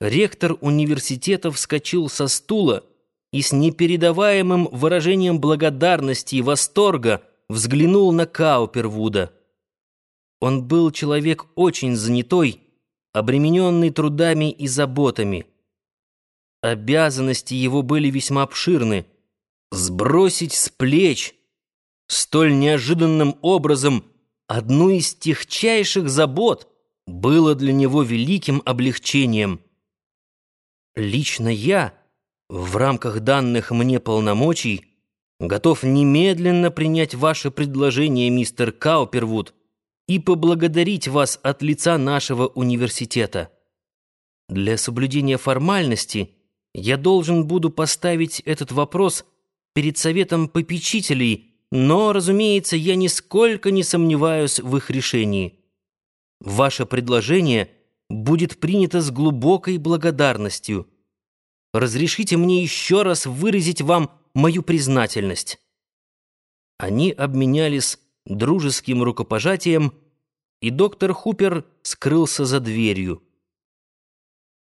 Ректор университета вскочил со стула и с непередаваемым выражением благодарности и восторга взглянул на Каупервуда. Он был человек очень занятой, обремененный трудами и заботами. Обязанности его были весьма обширны. Сбросить с плеч столь неожиданным образом одну из техчайших забот было для него великим облегчением. Лично я, в рамках данных мне полномочий, готов немедленно принять ваше предложение, мистер Каупервуд, и поблагодарить вас от лица нашего университета. Для соблюдения формальности я должен буду поставить этот вопрос перед советом попечителей, но, разумеется, я нисколько не сомневаюсь в их решении. Ваше предложение будет принято с глубокой благодарностью. Разрешите мне еще раз выразить вам мою признательность». Они обменялись дружеским рукопожатием, и доктор Хупер скрылся за дверью.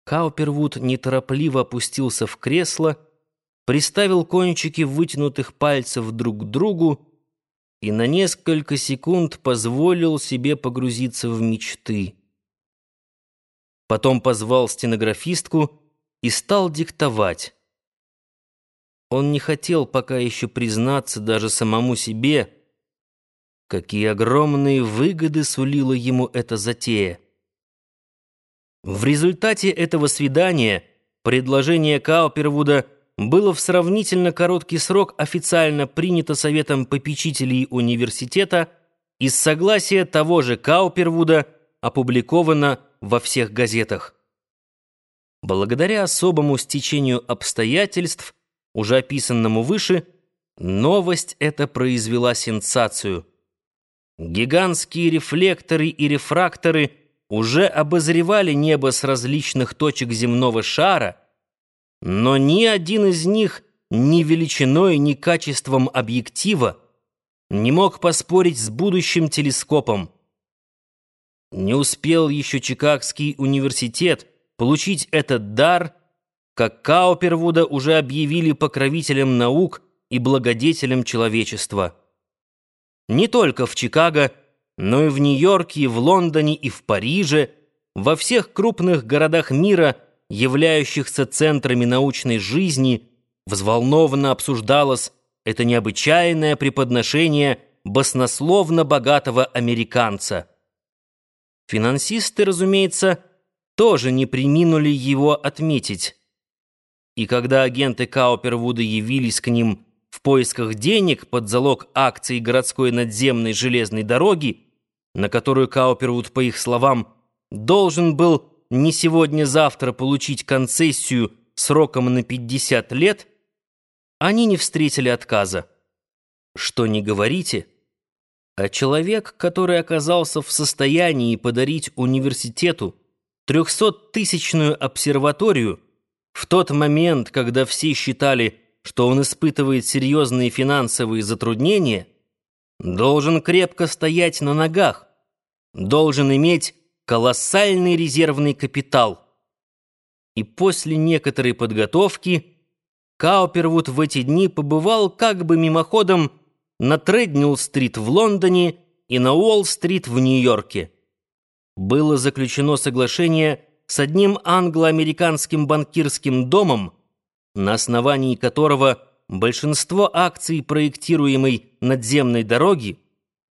Каупервуд неторопливо опустился в кресло, приставил кончики вытянутых пальцев друг к другу и на несколько секунд позволил себе погрузиться в мечты. Потом позвал стенографистку и стал диктовать. Он не хотел пока еще признаться даже самому себе, какие огромные выгоды сулила ему эта затея. В результате этого свидания предложение Каупервуда было в сравнительно короткий срок официально принято Советом попечителей университета и с согласия того же Каупервуда опубликовано во всех газетах. Благодаря особому стечению обстоятельств, уже описанному выше, новость эта произвела сенсацию. Гигантские рефлекторы и рефракторы уже обозревали небо с различных точек земного шара — но ни один из них ни величиной, ни качеством объектива не мог поспорить с будущим телескопом. Не успел еще Чикагский университет получить этот дар, как Каупервуда уже объявили покровителем наук и благодетелем человечества. Не только в Чикаго, но и в Нью-Йорке, в Лондоне, и в Париже, во всех крупных городах мира – являющихся центрами научной жизни, взволнованно обсуждалось это необычайное преподношение баснословно богатого американца. Финансисты, разумеется, тоже не приминули его отметить. И когда агенты Каупервуда явились к ним в поисках денег под залог акций городской надземной железной дороги, на которую Каупервуд, по их словам, должен был не сегодня-завтра получить концессию сроком на 50 лет, они не встретили отказа. Что не говорите, а человек, который оказался в состоянии подарить университету трехсоттысячную обсерваторию в тот момент, когда все считали, что он испытывает серьезные финансовые затруднения, должен крепко стоять на ногах, должен иметь колоссальный резервный капитал. И после некоторой подготовки Каупервуд в эти дни побывал как бы мимоходом на Треднилл-стрит в Лондоне и на Уолл-стрит в Нью-Йорке. Было заключено соглашение с одним англо-американским банкирским домом, на основании которого большинство акций проектируемой надземной дороги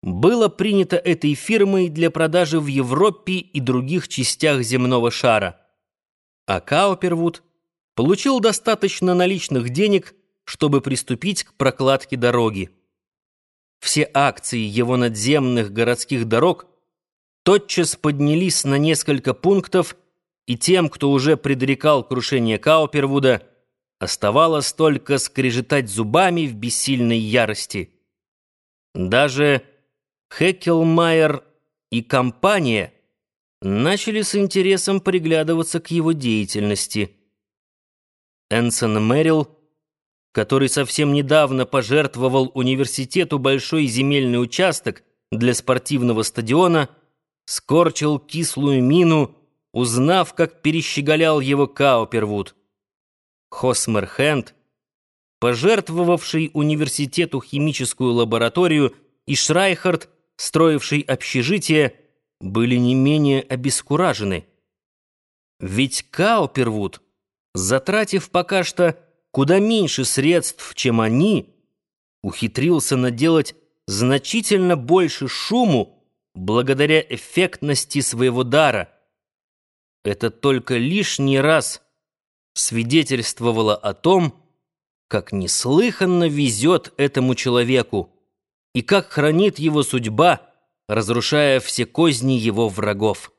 было принято этой фирмой для продажи в Европе и других частях земного шара. А Каупервуд получил достаточно наличных денег, чтобы приступить к прокладке дороги. Все акции его надземных городских дорог тотчас поднялись на несколько пунктов, и тем, кто уже предрекал крушение Каупервуда, оставалось только скрежетать зубами в бессильной ярости. Даже Хеккелмайер и компания начали с интересом приглядываться к его деятельности. Энсон Мэрил, который совсем недавно пожертвовал университету большой земельный участок для спортивного стадиона, скорчил кислую мину, узнав, как перещеголял его Каупервуд. Хосмер Хэнд, пожертвовавший университету химическую лабораторию, и Шрайхард, строивший общежитие, были не менее обескуражены. Ведь Каупервуд, затратив пока что куда меньше средств, чем они, ухитрился наделать значительно больше шуму благодаря эффектности своего дара. Это только лишний раз свидетельствовало о том, как неслыханно везет этому человеку и как хранит его судьба, разрушая все козни его врагов.